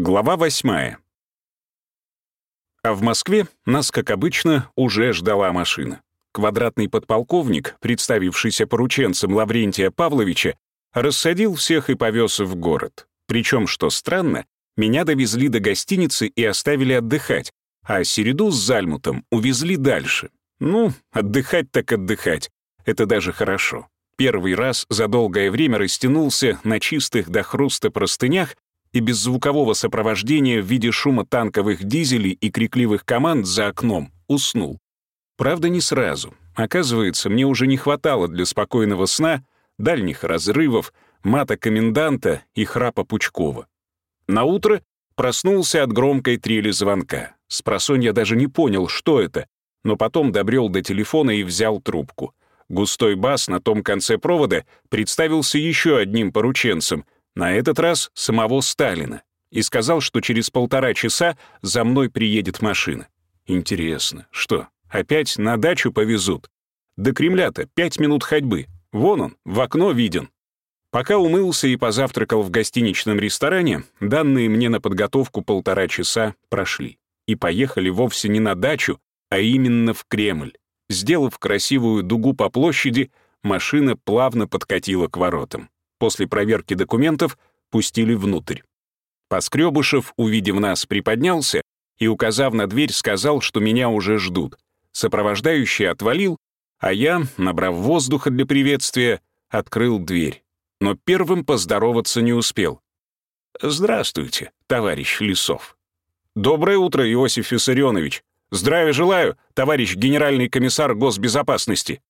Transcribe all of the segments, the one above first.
Глава восьмая. А в Москве нас, как обычно, уже ждала машина. Квадратный подполковник, представившийся порученцем Лаврентия Павловича, рассадил всех и повез в город. Причем, что странно, меня довезли до гостиницы и оставили отдыхать, а Середу с Зальмутом увезли дальше. Ну, отдыхать так отдыхать. Это даже хорошо. Первый раз за долгое время растянулся на чистых до хруста простынях и без звукового сопровождения в виде шума танковых дизелей и крикливых команд за окном уснул. Правда, не сразу. Оказывается, мне уже не хватало для спокойного сна дальних разрывов, мата коменданта и храпа Пучкова. На утро проснулся от громкой трели звонка. Спросонья даже не понял, что это, но потом добрел до телефона и взял трубку. Густой бас на том конце провода представился еще одним порученцем — на этот раз самого Сталина, и сказал, что через полтора часа за мной приедет машина. Интересно, что, опять на дачу повезут? До Кремля-то пять минут ходьбы. Вон он, в окно виден. Пока умылся и позавтракал в гостиничном ресторане, данные мне на подготовку полтора часа прошли. И поехали вовсе не на дачу, а именно в Кремль. Сделав красивую дугу по площади, машина плавно подкатила к воротам. После проверки документов пустили внутрь. Поскребышев, увидев нас, приподнялся и, указав на дверь, сказал, что меня уже ждут. Сопровождающий отвалил, а я, набрав воздуха для приветствия, открыл дверь. Но первым поздороваться не успел. «Здравствуйте, товарищ Лисов». «Доброе утро, Иосиф Виссарионович. Здравия желаю, товарищ генеральный комиссар госбезопасности».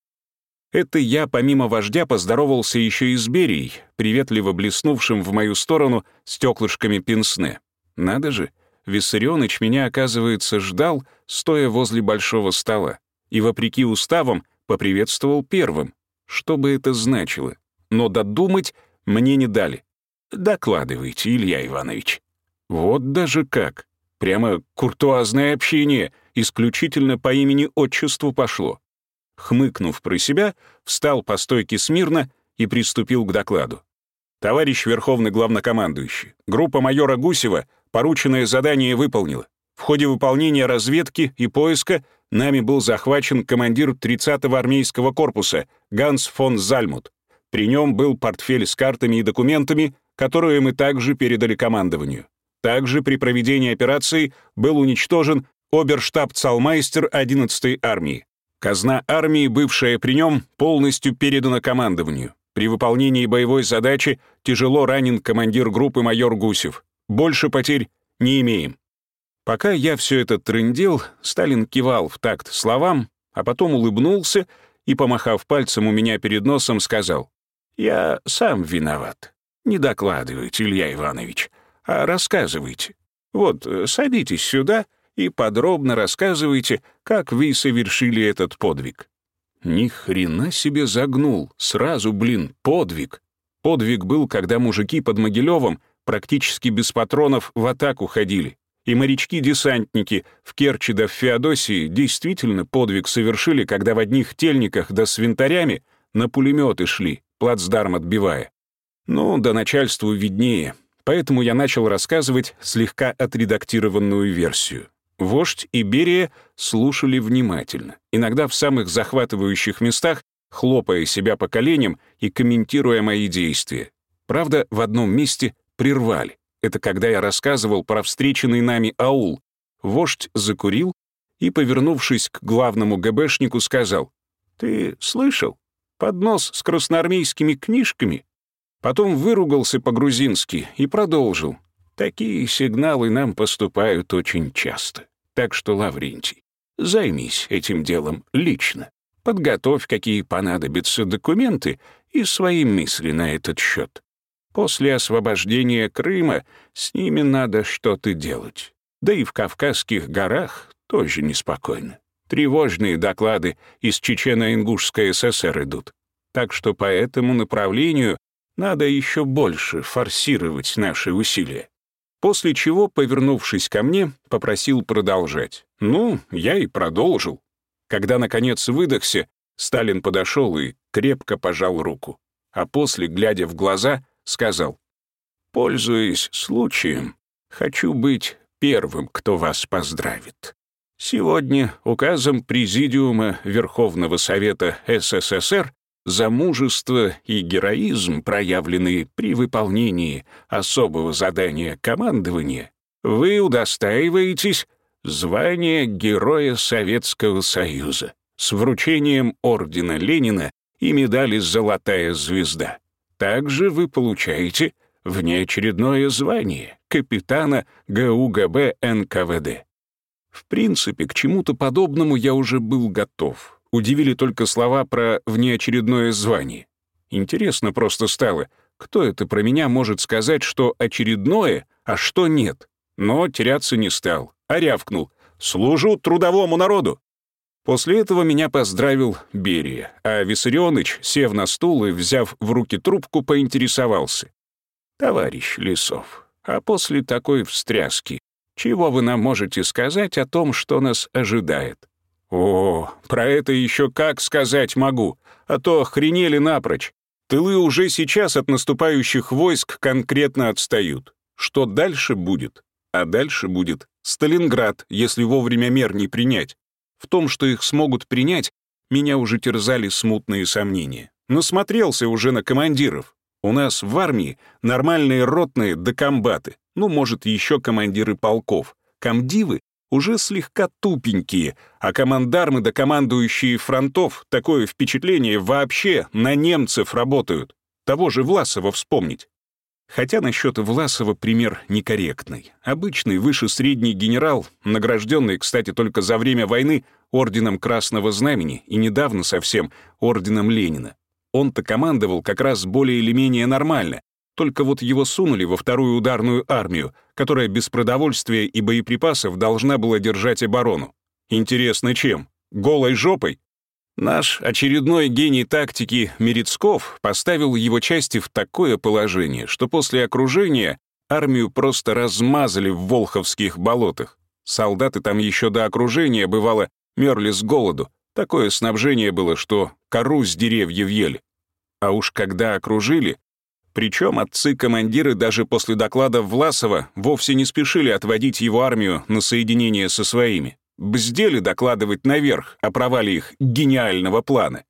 Это я, помимо вождя, поздоровался еще и с Берией, приветливо блеснувшим в мою сторону стеклышками пенсне. Надо же, Виссарионыч меня, оказывается, ждал, стоя возле большого стола, и, вопреки уставам, поприветствовал первым. Что бы это значило? Но додумать мне не дали. «Докладывайте, Илья Иванович». Вот даже как. Прямо куртуазное общение, исключительно по имени-отчеству пошло хмыкнув про себя, встал по стойке смирно и приступил к докладу. «Товарищ Верховный Главнокомандующий, группа майора Гусева порученное задание выполнила. В ходе выполнения разведки и поиска нами был захвачен командир 30-го армейского корпуса Ганс фон Зальмут. При нем был портфель с картами и документами, которые мы также передали командованию. Также при проведении операции был уничтожен оберштаб-цалмайстер 11-й армии. Казна армии, бывшая при нем, полностью передана командованию. При выполнении боевой задачи тяжело ранен командир группы майор Гусев. Больше потерь не имеем. Пока я все это трындел, Сталин кивал в такт словам, а потом улыбнулся и, помахав пальцем у меня перед носом, сказал, «Я сам виноват. Не докладывайте, Илья Иванович, а рассказывайте. Вот, садитесь сюда и подробно рассказывайте, как вы совершили этот подвиг». Ни хрена себе загнул, сразу, блин, подвиг. Подвиг был, когда мужики под Могилевым практически без патронов в атаку ходили. И морячки-десантники в Керчи да в Феодосии действительно подвиг совершили, когда в одних тельниках да с винтарями на пулеметы шли, плацдарм отбивая. Ну, да начальству виднее, поэтому я начал рассказывать слегка отредактированную версию. Вождь и Берия слушали внимательно, иногда в самых захватывающих местах, хлопая себя по коленям и комментируя мои действия. Правда, в одном месте прервали. Это когда я рассказывал про встреченный нами аул. Вождь закурил и, повернувшись к главному ГБшнику, сказал, «Ты слышал? Поднос с красноармейскими книжками?» Потом выругался по-грузински и продолжил. Такие сигналы нам поступают очень часто. Так что, Лаврентий, займись этим делом лично. Подготовь, какие понадобятся документы и свои мысли на этот счет. После освобождения Крыма с ними надо что-то делать. Да и в Кавказских горах тоже неспокойно. Тревожные доклады из Чечено-Ингушской ССР идут. Так что по этому направлению надо еще больше форсировать наши усилия. После чего, повернувшись ко мне, попросил продолжать. Ну, я и продолжил. Когда, наконец, выдохся, Сталин подошел и крепко пожал руку. А после, глядя в глаза, сказал, «Пользуясь случаем, Хочу быть первым, кто вас поздравит. Сегодня указом Президиума Верховного Совета СССР за мужество и героизм, проявленные при выполнении особого задания командования, вы удостаиваетесь звания Героя Советского Союза с вручением Ордена Ленина и медали «Золотая звезда». Также вы получаете внеочередное звание капитана ГУГБ НКВД. В принципе, к чему-то подобному я уже был готов. Удивили только слова про внеочередное звание. Интересно просто стало, кто это про меня может сказать, что очередное, а что нет. Но теряться не стал, а рявкнул. «Служу трудовому народу!» После этого меня поздравил Берия, а Виссарионыч, сев на стул и взяв в руки трубку, поинтересовался. «Товарищ Лисов, а после такой встряски, чего вы нам можете сказать о том, что нас ожидает?» «О, про это еще как сказать могу, а то охренели напрочь. Тылы уже сейчас от наступающих войск конкретно отстают. Что дальше будет? А дальше будет Сталинград, если вовремя мер не принять. В том, что их смогут принять, меня уже терзали смутные сомнения. Насмотрелся уже на командиров. У нас в армии нормальные ротные да комбаты, ну, может, еще командиры полков. Комдивы уже слегка тупенькие, а командармы да командующие фронтов, такое впечатление, вообще на немцев работают. Того же Власова вспомнить. Хотя насчет Власова пример некорректный. Обычный выше средний генерал, награжденный, кстати, только за время войны орденом Красного Знамени и недавно совсем орденом Ленина. Он-то командовал как раз более или менее нормально, только вот его сунули во вторую ударную армию, которая без продовольствия и боеприпасов должна была держать оборону. Интересно чем? Голой жопой? Наш очередной гений тактики Мерецков поставил его части в такое положение, что после окружения армию просто размазали в Волховских болотах. Солдаты там еще до окружения, бывало, мерли с голоду. Такое снабжение было, что кору с деревьев ели. А уж когда окружили, причем отцы-командиры даже после доклада Власова вовсе не спешили отводить его армию на соединение со своими бздели докладывать наверх о провале их гениального плана.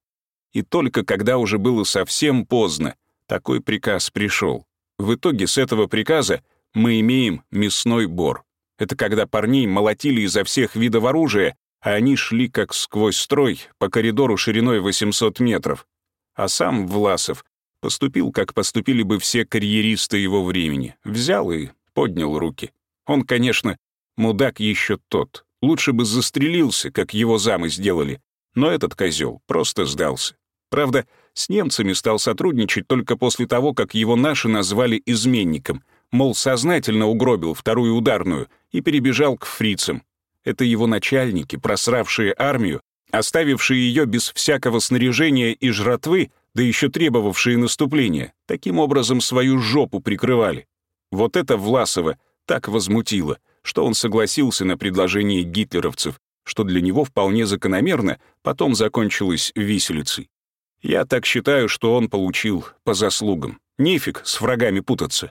И только когда уже было совсем поздно, такой приказ пришел. В итоге с этого приказа мы имеем мясной бор. Это когда парней молотили изо всех видов оружия, а они шли как сквозь строй по коридору шириной 800 метров. А сам Власов поступил, как поступили бы все карьеристы его времени. Взял и поднял руки. Он, конечно, мудак еще тот, Лучше бы застрелился, как его замы сделали. Но этот козел просто сдался. Правда, с немцами стал сотрудничать только после того, как его наши назвали изменником, мол, сознательно угробил вторую ударную и перебежал к фрицам. Это его начальники, просравшие армию, оставившие ее без всякого снаряжения и жратвы, да еще требовавшие наступления, таким образом свою жопу прикрывали. Вот это Власова так возмутило, что он согласился на предложение гитлеровцев, что для него вполне закономерно, потом закончилось виселицей. Я так считаю, что он получил по заслугам. Нефиг с врагами путаться.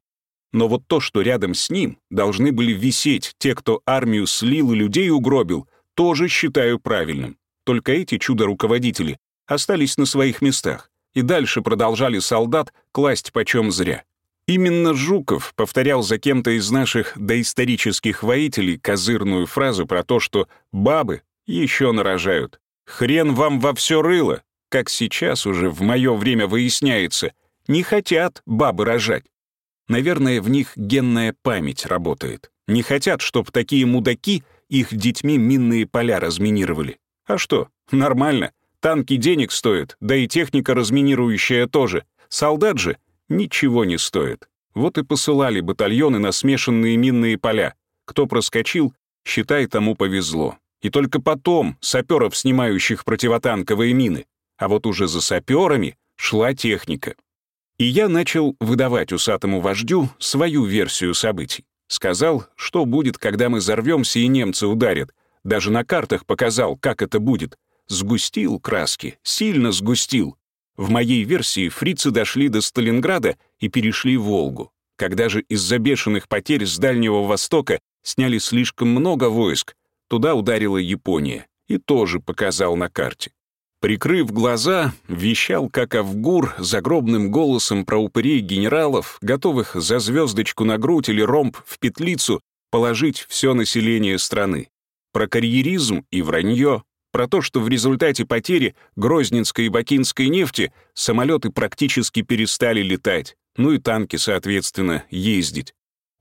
Но вот то, что рядом с ним должны были висеть те, кто армию слил и людей угробил, тоже считаю правильным. Только эти чудо-руководители остались на своих местах и дальше продолжали солдат класть почем зря. Именно Жуков повторял за кем-то из наших доисторических воителей козырную фразу про то, что бабы еще нарожают. «Хрен вам во все рыло!» Как сейчас уже в мое время выясняется, не хотят бабы рожать. Наверное, в них генная память работает. Не хотят, чтобы такие мудаки их детьми минные поля разминировали. А что, нормально. Танки денег стоят, да и техника разминирующая тоже. Солдат же ничего не стоит. Вот и посылали батальоны на смешанные минные поля. Кто проскочил, считай, тому повезло. И только потом саперов, снимающих противотанковые мины. А вот уже за саперами шла техника. И я начал выдавать усатому вождю свою версию событий. Сказал, что будет, когда мы взорвемся и немцы ударят. Даже на картах показал, как это будет. Сгустил краски, сильно сгустил. В моей версии фрицы дошли до Сталинграда и перешли Волгу. Когда же из-за бешеных потерь с Дальнего Востока сняли слишком много войск, туда ударила Япония и тоже показал на карте. Прикрыв глаза, вещал, как Авгур, загробным голосом про упырей генералов, готовых за звездочку на грудь или ромб в петлицу положить все население страны. Про карьеризм и вранье, про то, что в результате потери Грозненской и Бакинской нефти самолеты практически перестали летать, ну и танки, соответственно, ездить.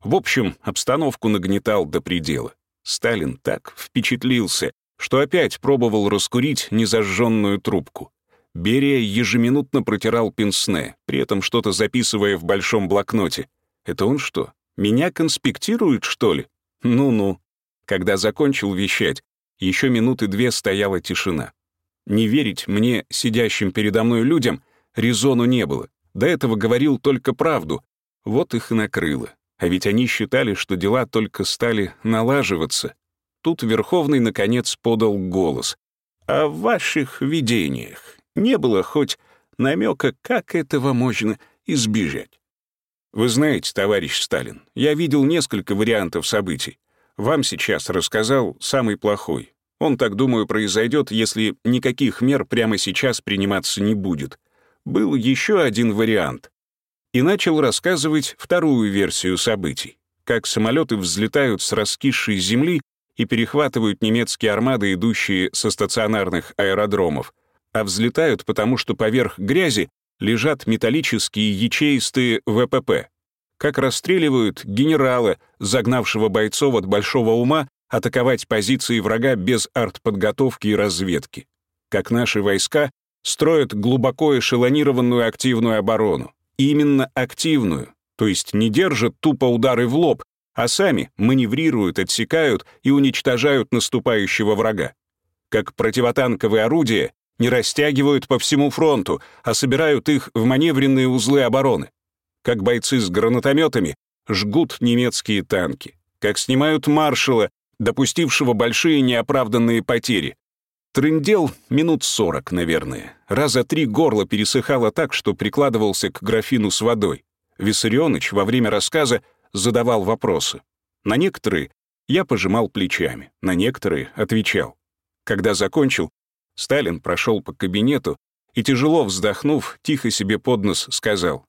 В общем, обстановку нагнетал до предела. Сталин так впечатлился, что опять пробовал раскурить незажженную трубку. Берия ежеминутно протирал пенсне, при этом что-то записывая в большом блокноте. Это он что, меня конспектирует, что ли? Ну-ну. Когда закончил вещать, еще минуты две стояла тишина. Не верить мне, сидящим передо мной людям, резону не было. До этого говорил только правду. Вот их и накрыло. А ведь они считали, что дела только стали налаживаться. Тут Верховный, наконец, подал голос. «А в ваших видениях не было хоть намека, как этого можно избежать?» «Вы знаете, товарищ Сталин, я видел несколько вариантов событий. Вам сейчас рассказал самый плохой. Он, так думаю, произойдет, если никаких мер прямо сейчас приниматься не будет. Был еще один вариант. И начал рассказывать вторую версию событий. Как самолеты взлетают с раскисшей земли и перехватывают немецкие армады, идущие со стационарных аэродромов, а взлетают потому, что поверх грязи лежат металлические ячеистые ВПП. Как расстреливают генерала, загнавшего бойцов от большого ума атаковать позиции врага без артподготовки и разведки. Как наши войска строят глубоко эшелонированную активную оборону. Именно активную, то есть не держат тупо удары в лоб, а сами маневрируют, отсекают и уничтожают наступающего врага. Как противотанковые орудия не растягивают по всему фронту, а собирают их в маневренные узлы обороны. Как бойцы с гранатометами жгут немецкие танки. Как снимают маршала, допустившего большие неоправданные потери. Трындел минут сорок, наверное. Раза три горло пересыхало так, что прикладывался к графину с водой. Виссарионыч во время рассказа задавал вопросы. На некоторые я пожимал плечами, на некоторые отвечал. Когда закончил, Сталин прошел по кабинету и, тяжело вздохнув, тихо себе под нос сказал,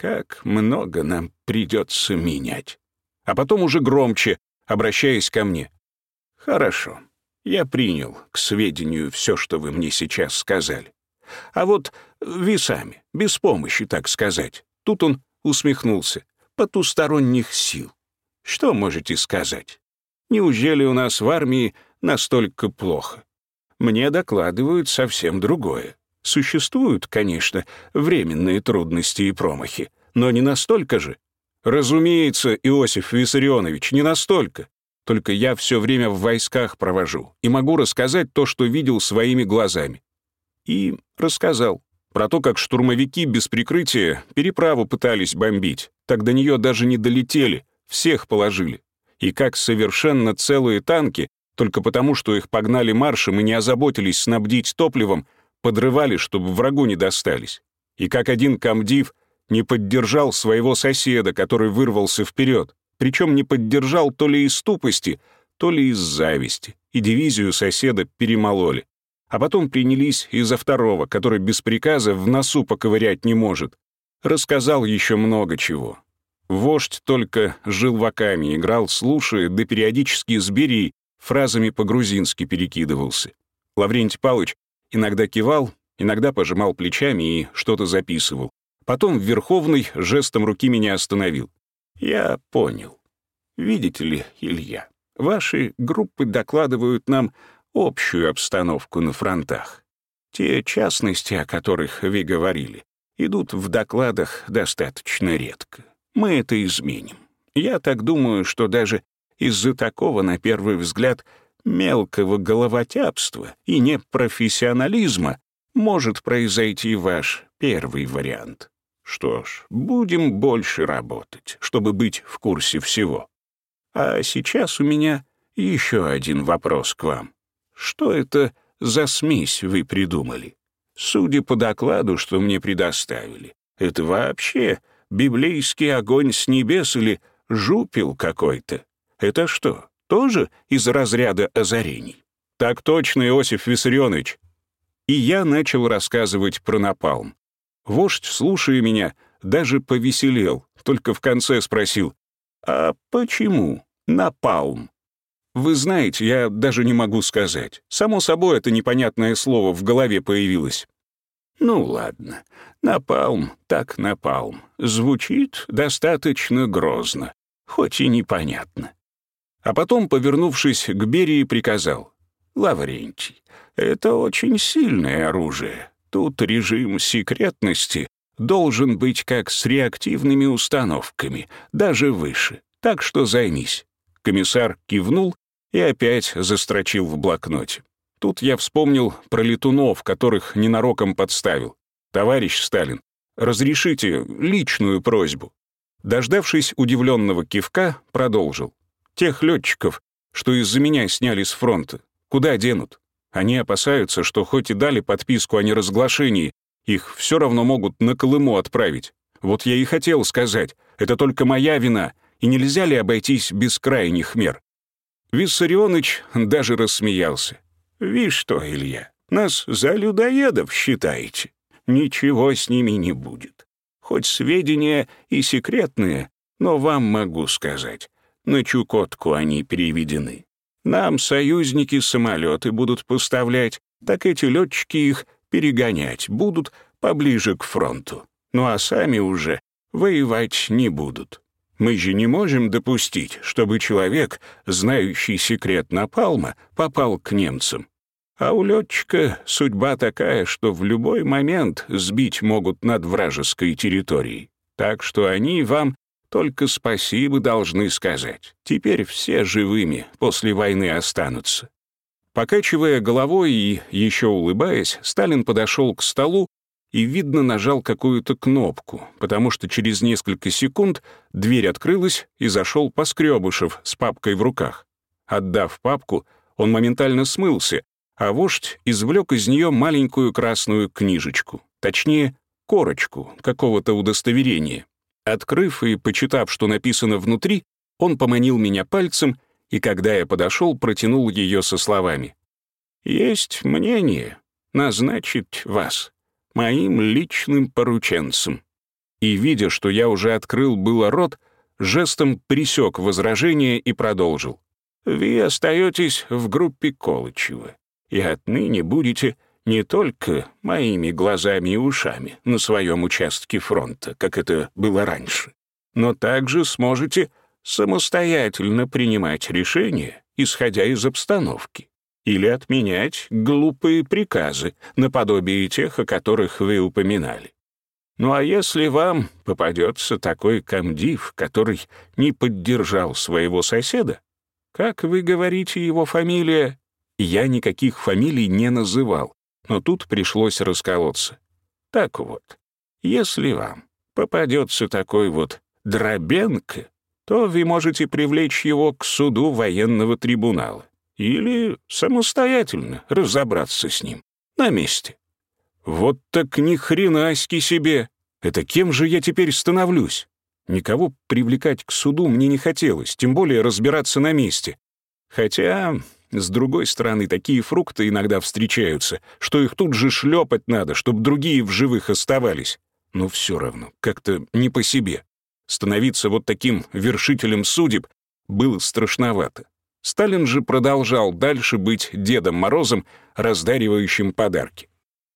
«Как много нам придется менять». А потом уже громче, обращаясь ко мне. «Хорошо, я принял к сведению все, что вы мне сейчас сказали. А вот весами, без помощи, так сказать». Тут он усмехнулся потусторонних сил. Что можете сказать? Неужели у нас в армии настолько плохо? Мне докладывают совсем другое. Существуют, конечно, временные трудности и промахи, но не настолько же. Разумеется, Иосиф Виссарионович, не настолько. Только я все время в войсках провожу и могу рассказать то, что видел своими глазами. И рассказал про то, как штурмовики без прикрытия переправу пытались бомбить, так до нее даже не долетели, всех положили. И как совершенно целые танки, только потому, что их погнали маршем и не озаботились снабдить топливом, подрывали, чтобы врагу не достались. И как один комдив не поддержал своего соседа, который вырвался вперед, причем не поддержал то ли из тупости, то ли из зависти, и дивизию соседа перемололи. А потом принялись и за второго, который без приказа в носу поковырять не может, Рассказал еще много чего. Вождь только желваками играл, слушая, да периодически с Берией фразами по-грузински перекидывался. Лаврентий Палыч иногда кивал, иногда пожимал плечами и что-то записывал. Потом Верховный жестом руки меня остановил. «Я понял. Видите ли, Илья, ваши группы докладывают нам общую обстановку на фронтах. Те частности, о которых вы говорили, идут в докладах достаточно редко. Мы это изменим. Я так думаю, что даже из-за такого, на первый взгляд, мелкого головотяпства и непрофессионализма может произойти ваш первый вариант. Что ж, будем больше работать, чтобы быть в курсе всего. А сейчас у меня еще один вопрос к вам. Что это за смесь вы придумали? Судя по докладу, что мне предоставили, это вообще библейский огонь с небес или жупил какой-то. Это что, тоже из разряда озарений? Так точно, Иосиф Виссарионович. И я начал рассказывать про напалм. Вождь, слушая меня, даже повеселел, только в конце спросил, «А почему напалм?» Вы знаете, я даже не могу сказать. Само собой, это непонятное слово в голове появилось. Ну ладно, напалм так напалм. Звучит достаточно грозно, хоть и непонятно. А потом, повернувшись к Берии, приказал. «Лаврентий, это очень сильное оружие. Тут режим секретности должен быть как с реактивными установками, даже выше. Так что займись». Комиссар кивнул и опять застрочил в блокноте. Тут я вспомнил про летунов, которых ненароком подставил. «Товарищ Сталин, разрешите личную просьбу». Дождавшись удивленного кивка, продолжил. «Тех летчиков, что из-за меня сняли с фронта, куда денут? Они опасаются, что хоть и дали подписку о неразглашении, их все равно могут на Колыму отправить. Вот я и хотел сказать, это только моя вина, и нельзя ли обойтись без крайних мер? Виссарионыч даже рассмеялся. «Вишь что, Илья, нас за людоедов считаете. Ничего с ними не будет. Хоть сведения и секретные, но вам могу сказать, на Чукотку они переведены. Нам союзники самолеты будут поставлять, так эти летчики их перегонять будут поближе к фронту. Ну а сами уже воевать не будут. Мы же не можем допустить, чтобы человек, знающий секрет Напалма, попал к немцам. А у летчика судьба такая, что в любой момент сбить могут над вражеской территорией. Так что они вам только спасибо должны сказать. Теперь все живыми после войны останутся. Покачивая головой и еще улыбаясь, Сталин подошел к столу и, видно, нажал какую-то кнопку, потому что через несколько секунд дверь открылась и зашел Поскребышев с папкой в руках. Отдав папку, он моментально смылся, а вождь извлек из нее маленькую красную книжечку, точнее, корочку какого-то удостоверения. Открыв и почитав, что написано внутри, он поманил меня пальцем, и когда я подошел, протянул ее со словами. «Есть мнение назначить вас моим личным порученцем. И, видя, что я уже открыл было рот, жестом присек возражение и продолжил. «Вы остаетесь в группе Колычева, и отныне будете не только моими глазами и ушами на своем участке фронта, как это было раньше, но также сможете самостоятельно принимать решения, исходя из обстановки или отменять глупые приказы, наподобие тех, о которых вы упоминали. Ну а если вам попадется такой комдив, который не поддержал своего соседа, как вы говорите его фамилия? Я никаких фамилий не называл, но тут пришлось расколоться. Так вот, если вам попадется такой вот Дробенко, то вы можете привлечь его к суду военного трибунала или самостоятельно разобраться с ним на месте. Вот так ни хренаськи себе! Это кем же я теперь становлюсь? Никого привлекать к суду мне не хотелось, тем более разбираться на месте. Хотя, с другой стороны, такие фрукты иногда встречаются, что их тут же шлепать надо, чтобы другие в живых оставались. Но все равно, как-то не по себе. Становиться вот таким вершителем судеб было страшновато. Сталин же продолжал дальше быть Дедом Морозом, раздаривающим подарки.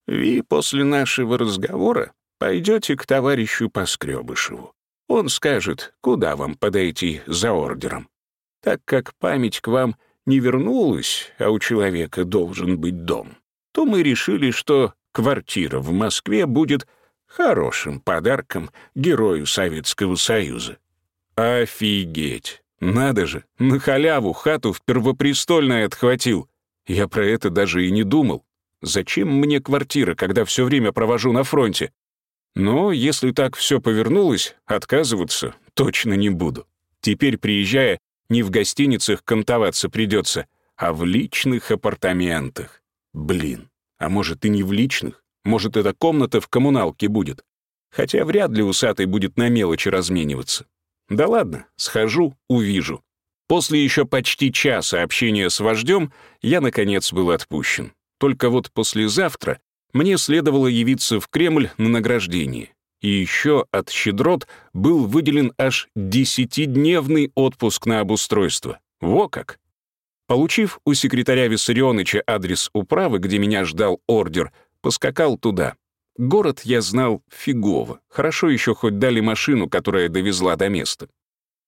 «Вы после нашего разговора пойдете к товарищу Поскребышеву. Он скажет, куда вам подойти за ордером. Так как память к вам не вернулась, а у человека должен быть дом, то мы решили, что квартира в Москве будет хорошим подарком герою Советского Союза. Офигеть! Надо же, на халяву хату в Первопрестольной отхватил. Я про это даже и не думал. Зачем мне квартира, когда все время провожу на фронте? Но если так все повернулось, отказываться точно не буду. Теперь, приезжая, не в гостиницах кантоваться придется, а в личных апартаментах. Блин, а может и не в личных? Может, эта комната в коммуналке будет? Хотя вряд ли усатый будет на мелочи размениваться. Да ладно, схожу, увижу. После еще почти часа общения с вождем я, наконец, был отпущен. Только вот послезавтра мне следовало явиться в Кремль на награждение. И еще от щедрот был выделен аж десятидневный отпуск на обустройство. Во как! Получив у секретаря Виссарионыча адрес управы, где меня ждал ордер, поскакал туда. Город я знал фигово. Хорошо еще хоть дали машину, которая довезла до места.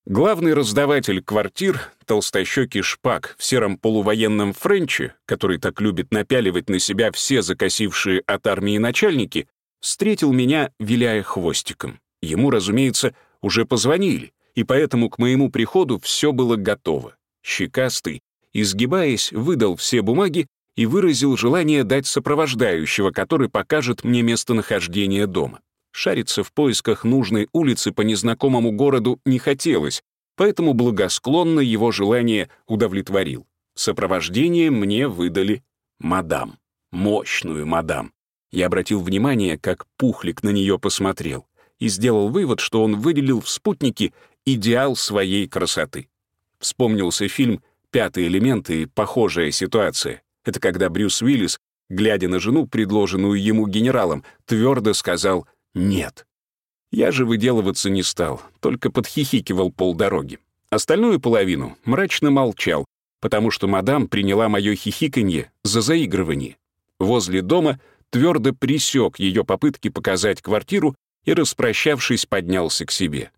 Главный раздаватель квартир, толстощекий шпак в сером полувоенном френче, который так любит напяливать на себя все закосившие от армии начальники, встретил меня, виляя хвостиком. Ему, разумеется, уже позвонили, и поэтому к моему приходу все было готово. Щекастый, изгибаясь, выдал все бумаги и выразил желание дать сопровождающего, который покажет мне местонахождение дома. Шариться в поисках нужной улицы по незнакомому городу не хотелось, поэтому благосклонно его желание удовлетворил. Сопровождение мне выдали мадам. Мощную мадам. Я обратил внимание, как Пухлик на нее посмотрел, и сделал вывод, что он выделил в спутнике идеал своей красоты. Вспомнился фильм «Пятый элемент» и похожая ситуация. Это когда Брюс Уиллис, глядя на жену, предложенную ему генералом, твердо сказал нет. Я же выделываться не стал, только подхихикивал полдороги. Остальную половину мрачно молчал, потому что мадам приняла мое хихиканье за заигрывание. Возле дома твердо присек ее попытки показать квартиру и, распрощавшись, поднялся к себе.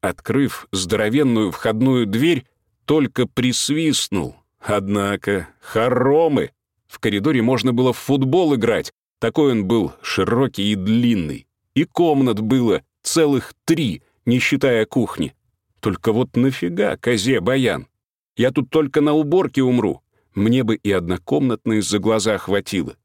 Открыв здоровенную входную дверь, только присвистнул. Однако, хоромы! В коридоре можно было в футбол играть, такой он был широкий и длинный. И комнат было целых три, не считая кухни. Только вот нафига козе баян? Я тут только на уборке умру. Мне бы и однокомнатной за глаза хватило.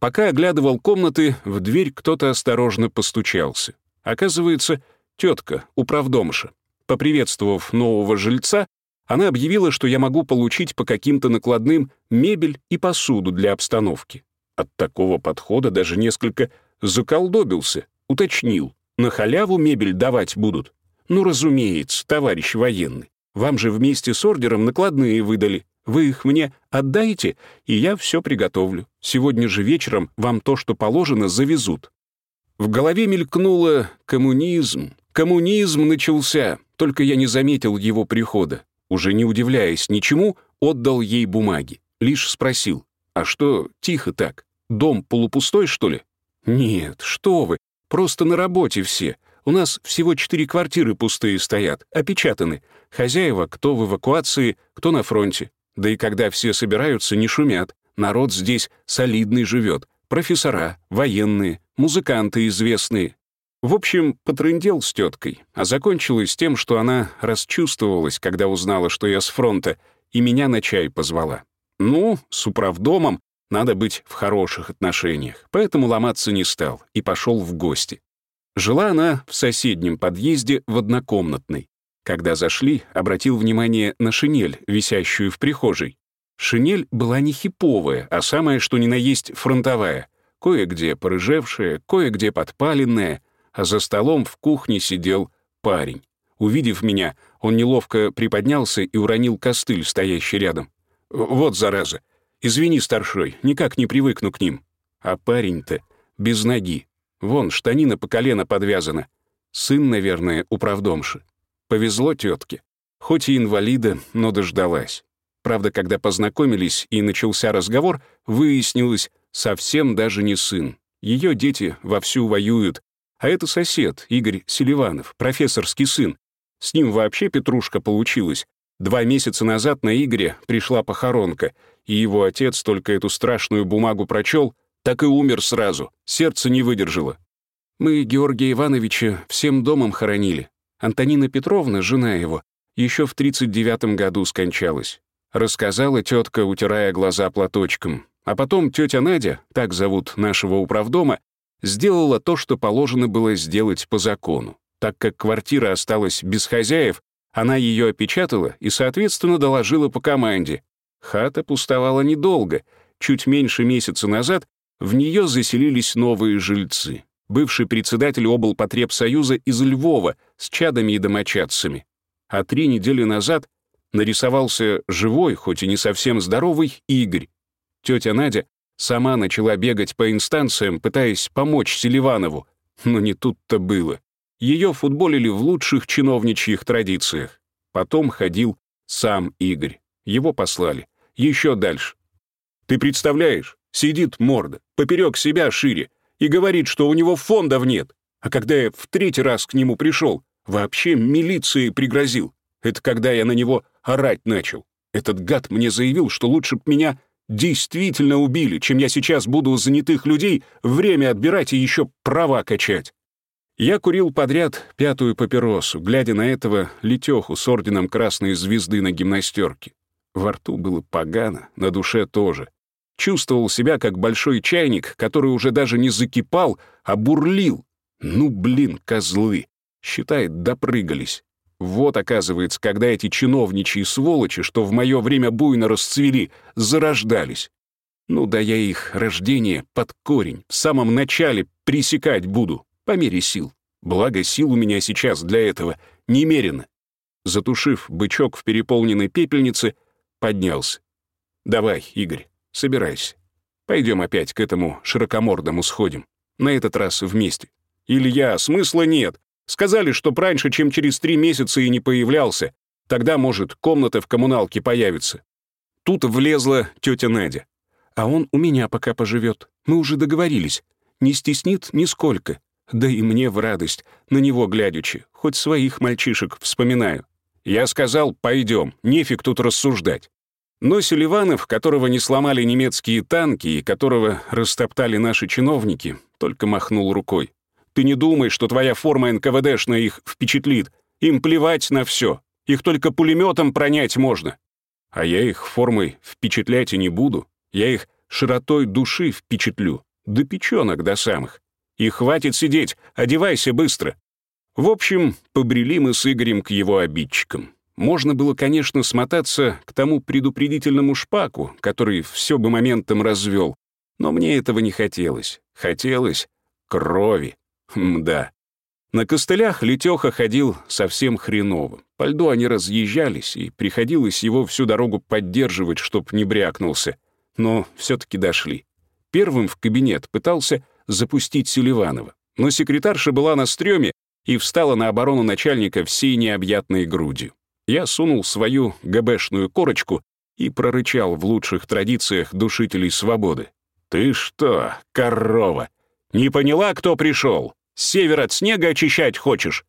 Пока оглядывал комнаты, в дверь кто-то осторожно постучался. Оказывается, тетка, управдомша. Поприветствовав нового жильца, она объявила, что я могу получить по каким-то накладным мебель и посуду для обстановки. От такого подхода даже несколько заколдобился, уточнил, на халяву мебель давать будут? Ну, разумеется, товарищ военный. Вам же вместе с ордером накладные выдали. Вы их мне отдайте, и я все приготовлю. Сегодня же вечером вам то, что положено, завезут». В голове мелькнуло «коммунизм». Коммунизм начался, только я не заметил его прихода. Уже не удивляясь ничему, отдал ей бумаги. Лишь спросил, «А что тихо так? Дом полупустой, что ли?» «Нет, что вы, Просто на работе все. У нас всего четыре квартиры пустые стоят, опечатаны. Хозяева кто в эвакуации, кто на фронте. Да и когда все собираются, не шумят. Народ здесь солидный живет. Профессора, военные, музыканты известные. В общем, потрындел с теткой, а закончилось тем, что она расчувствовалась, когда узнала, что я с фронта, и меня на чай позвала. Ну, с управдомом надо быть в хороших отношениях, поэтому ломаться не стал и пошел в гости. Жила она в соседнем подъезде в однокомнатной. Когда зашли, обратил внимание на шинель, висящую в прихожей. Шинель была не хиповая, а самое что ни на есть фронтовая. Кое-где порыжевшая, кое-где подпаленная, а за столом в кухне сидел парень. Увидев меня, он неловко приподнялся и уронил костыль, стоящий рядом. «Вот, зараза, Извини, старшой, никак не привыкну к ним. А парень-то без ноги. Вон, штанина по колено подвязана. Сын, наверное, управдомши. Повезло тетке. Хоть и инвалида, но дождалась. Правда, когда познакомились и начался разговор, выяснилось, совсем даже не сын. Ее дети вовсю воюют. А это сосед, Игорь Селиванов, профессорский сын. С ним вообще петрушка получилась. Два месяца назад на Игоря пришла похоронка — и его отец только эту страшную бумагу прочел, так и умер сразу, сердце не выдержало. Мы Георгия Ивановича всем домом хоронили. Антонина Петровна, жена его, еще в 39 году скончалась. Рассказала тетка, утирая глаза платочком. А потом тетя Надя, так зовут нашего управдома, сделала то, что положено было сделать по закону. Так как квартира осталась без хозяев, она ее опечатала и, соответственно, доложила по команде. Хата пустовала недолго. Чуть меньше месяца назад в нее заселились новые жильцы. Бывший председатель облпотребсоюза из Львова с чадами и домочадцами. А три недели назад нарисовался живой, хоть и не совсем здоровый, Игорь. Тетя Надя сама начала бегать по инстанциям, пытаясь помочь Селиванову, но не тут-то было. Ее футболили в лучших чиновничьих традициях. Потом ходил сам Игорь. Его послали. Еще дальше. Ты представляешь, сидит морда, поперек себя шире, и говорит, что у него фондов нет. А когда я в третий раз к нему пришел, вообще милиции пригрозил. Это когда я на него орать начал. Этот гад мне заявил, что лучше б меня действительно убили, чем я сейчас буду у занятых людей время отбирать и еще права качать. Я курил подряд пятую папиросу, глядя на этого летеху с орденом Красной Звезды на гимнастерке. Во рту было погано, на душе тоже. Чувствовал себя как большой чайник, который уже даже не закипал, а бурлил. Ну, блин, козлы. Считает, допрыгались. Вот, оказывается, когда эти чиновничьи сволочи, что в мое время буйно расцвели, зарождались. Ну да я их рождение под корень в самом начале пресекать буду, по мере сил. Благо, сил у меня сейчас для этого немерено. Затушив бычок в переполненной пепельнице, поднялся. «Давай, Игорь, Собирайся. Пойдем опять к этому широкомордому сходим. На этот раз вместе. Илья, смысла нет. Сказали, что раньше, чем через три месяца и не появлялся. Тогда, может, комната в коммуналке появится. Тут влезла тетя Надя. А он у меня пока поживет. Мы уже договорились. Не стеснит нисколько. Да и мне в радость, на него глядячи, хоть своих мальчишек вспоминаю. Я сказал, пойдем, нефиг тут рассуждать. Но Селиванов, которого не сломали немецкие танки и которого растоптали наши чиновники, только махнул рукой. «Ты не думай, что твоя форма НКВДшная их впечатлит. Им плевать на все. Их только пулеметом пронять можно. А я их формой впечатлять и не буду. Я их широтой души впечатлю. До печенок до самых. И хватит сидеть, одевайся быстро». В общем, побрели мы с Игорем к его обидчикам. Можно было, конечно, смотаться к тому предупредительному шпаку, который все бы моментом развел, но мне этого не хотелось. Хотелось крови. Мда. На костылях Летеха ходил совсем хреново. По льду они разъезжались, и приходилось его всю дорогу поддерживать, чтоб не брякнулся. Но все-таки дошли. Первым в кабинет пытался запустить Селиванова, но секретарша была на стреме и встала на оборону начальника всей необъятной грудью. Я сунул свою ГБшную корочку и прорычал в лучших традициях душителей свободы. «Ты что, корова, не поняла, кто пришел? Север от снега очищать хочешь?»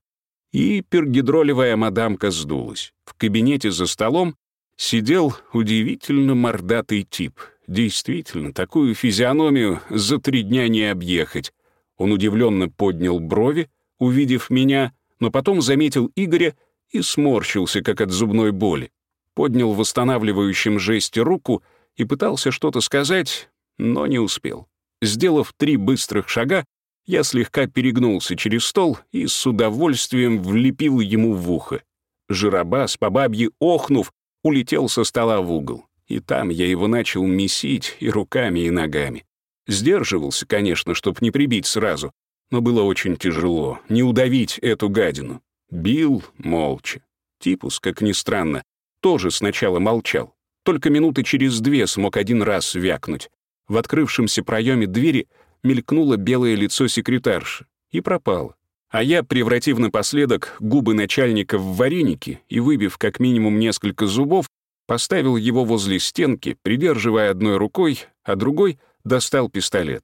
И пергидролевая мадамка сдулась. В кабинете за столом сидел удивительно мордатый тип. Действительно, такую физиономию за три дня не объехать. Он удивленно поднял брови, увидев меня, но потом заметил Игоря и сморщился, как от зубной боли. Поднял в восстанавливающем жесте руку и пытался что-то сказать, но не успел. Сделав три быстрых шага, я слегка перегнулся через стол и с удовольствием влепил ему в ухо. Жиробас, по бабье охнув, улетел со стола в угол. И там я его начал месить и руками, и ногами. Сдерживался, конечно, чтоб не прибить сразу, но было очень тяжело, не удавить эту гадину. Бил молча. Типус, как ни странно, тоже сначала молчал. Только минуты через две смог один раз вякнуть. В открывшемся проеме двери мелькнуло белое лицо секретарши и пропало. А я, превратив напоследок губы начальника в вареники и выбив как минимум несколько зубов, поставил его возле стенки, придерживая одной рукой, а другой достал пистолет.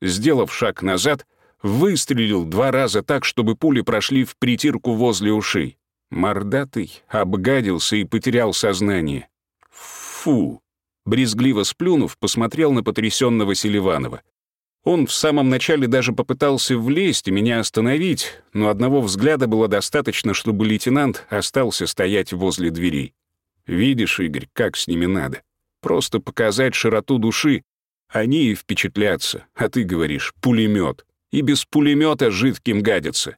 Сделав шаг назад, Выстрелил два раза так, чтобы пули прошли в притирку возле ушей. Мордатый обгадился и потерял сознание. Фу! Брезгливо сплюнув, посмотрел на потрясенного Селиванова. Он в самом начале даже попытался влезть и меня остановить, но одного взгляда было достаточно, чтобы лейтенант остался стоять возле дверей. Видишь, Игорь, как с ними надо. Просто показать широту души. Они и впечатлятся, а ты говоришь «пулемет» и без пулемета жидким гадится.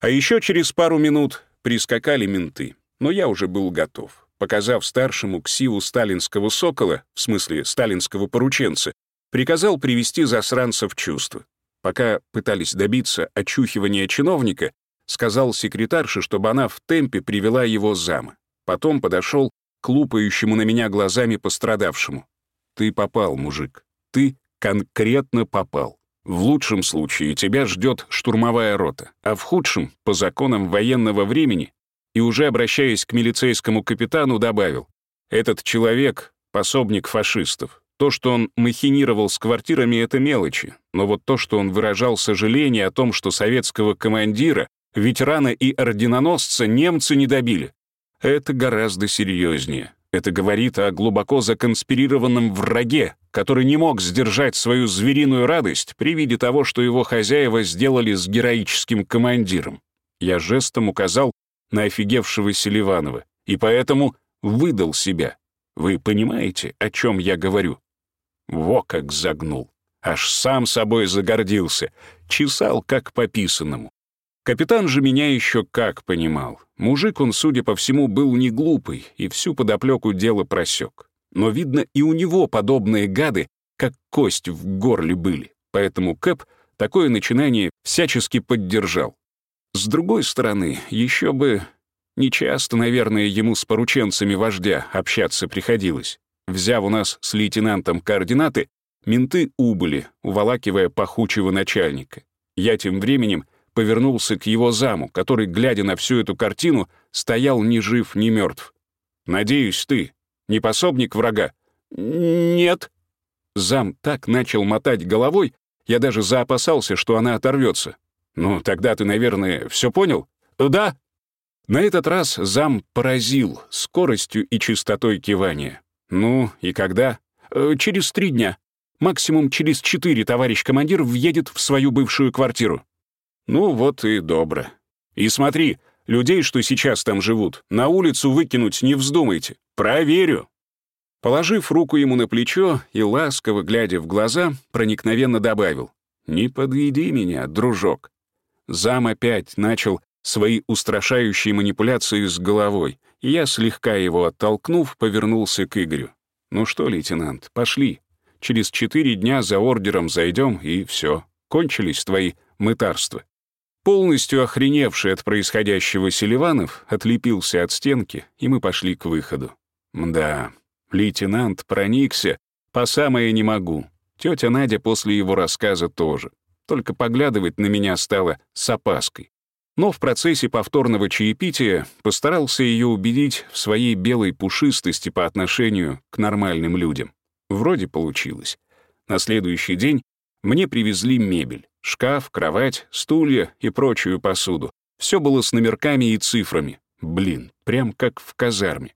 А еще через пару минут прискакали менты, но я уже был готов. Показав старшему ксиву сталинского сокола, в смысле сталинского порученца, приказал привести засранца в чувство. Пока пытались добиться очухивания чиновника, сказал секретарше, чтобы она в темпе привела его зама. Потом подошел к лупающему на меня глазами пострадавшему. «Ты попал, мужик. Ты конкретно попал. В лучшем случае тебя ждет штурмовая рота, а в худшем, по законам военного времени, и уже обращаясь к милицейскому капитану, добавил, «Этот человек — пособник фашистов. То, что он махинировал с квартирами, — это мелочи, но вот то, что он выражал сожаление о том, что советского командира, ветерана и орденоносца немцы не добили, это гораздо серьезнее. Это говорит о глубоко законспирированном враге, который не мог сдержать свою звериную радость при виде того, что его хозяева сделали с героическим командиром. Я жестом указал на офигевшего Селиванова, и поэтому выдал себя. Вы понимаете, о чем я говорю? Во как загнул. Аж сам собой загордился, чесал как по писанному. Капитан же меня еще как понимал. Мужик он, судя по всему, был не глупый и всю подоплеку дела просек. Но, видно, и у него подобные гады, как кость в горле были. Поэтому Кэп такое начинание всячески поддержал. С другой стороны, еще бы... Нечасто, наверное, ему с порученцами вождя общаться приходилось. Взяв у нас с лейтенантом координаты, менты убыли, уволакивая пахучего начальника. Я тем временем повернулся к его заму, который, глядя на всю эту картину, стоял ни жив, ни мертв. «Надеюсь, ты не пособник врага?» «Нет». Зам так начал мотать головой, я даже заопасался, что она оторвется. «Ну, тогда ты, наверное, все понял?» «Да». На этот раз зам поразил скоростью и чистотой кивания. «Ну, и когда?» «Э, «Через три дня. Максимум через четыре товарищ командир въедет в свою бывшую квартиру». Ну вот и добро. И смотри, людей, что сейчас там живут, на улицу выкинуть не вздумайте. Проверю. Положив руку ему на плечо и ласково глядя в глаза, проникновенно добавил. «Не подведи меня, дружок». Зам опять начал свои устрашающие манипуляции с головой, и я, слегка его оттолкнув, повернулся к Игорю. «Ну что, лейтенант, пошли. Через четыре дня за ордером зайдем, и все. Кончились твои мытарства». Полностью охреневший от происходящего Селиванов отлепился от стенки, и мы пошли к выходу. Да, лейтенант проникся, по самое не могу. Тетя Надя после его рассказа тоже. Только поглядывать на меня стало с опаской. Но в процессе повторного чаепития постарался ее убедить в своей белой пушистости по отношению к нормальным людям. Вроде получилось. На следующий день мне привезли мебель. Шкаф, кровать, стулья и прочую посуду. Все было с номерками и цифрами. Блин, прям как в казарме.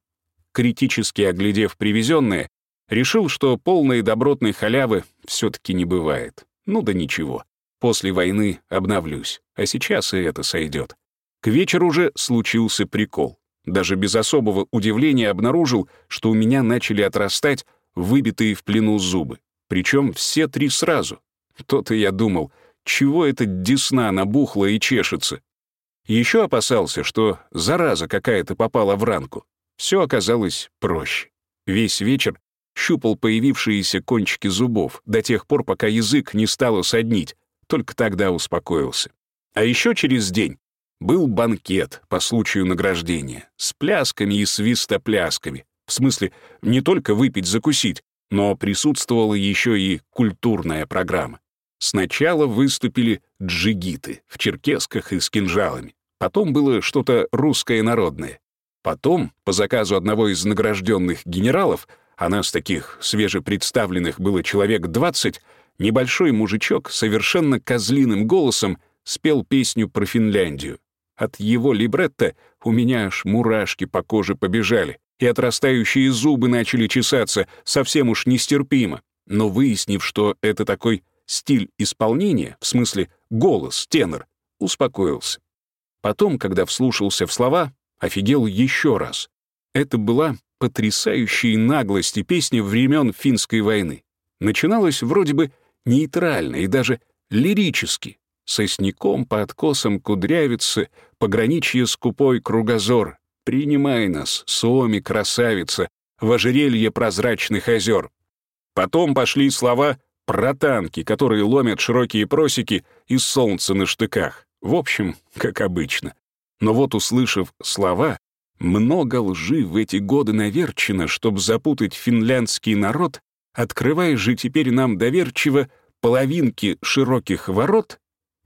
Критически оглядев привезенное, решил, что полной добротной халявы все таки не бывает. Ну да ничего. После войны обновлюсь, а сейчас и это сойдет. К вечеру уже случился прикол. Даже без особого удивления обнаружил, что у меня начали отрастать выбитые в плену зубы. Причем все три сразу. То-то я думал — чего эта десна набухла и чешется? Еще опасался, что зараза какая-то попала в ранку. Все оказалось проще. Весь вечер щупал появившиеся кончики зубов до тех пор, пока язык не стало соднить. Только тогда успокоился. А еще через день был банкет по случаю награждения с плясками и свистоплясками. В смысле, не только выпить-закусить, но присутствовала еще и культурная программа. Сначала выступили джигиты в черкесках и с кинжалами. Потом было что-то русское народное. Потом, по заказу одного из награжденных генералов, а нас таких свежепредставленных было человек 20, небольшой мужичок совершенно козлиным голосом спел песню про Финляндию. От его либретто у меня аж мурашки по коже побежали, и отрастающие зубы начали чесаться совсем уж нестерпимо. Но выяснив, что это такой стиль исполнения, в смысле голос, тенор, успокоился. Потом, когда вслушался в слова, офигел еще раз. Это была потрясающая наглость и песня времен финской войны. Начиналась вроде бы нейтрально и даже лирически. Сосняком по откосам кудрявицы, пограничье скупой кругозор. Принимай нас, Суоми красавица, в ожерелье прозрачных озер. Потом пошли слова про танки, которые ломят широкие просеки и солнце на штыках. В общем, как обычно. Но вот услышав слова, много лжи в эти годы наверчено, чтобы запутать финляндский народ, открывая же теперь нам доверчиво половинки широких ворот,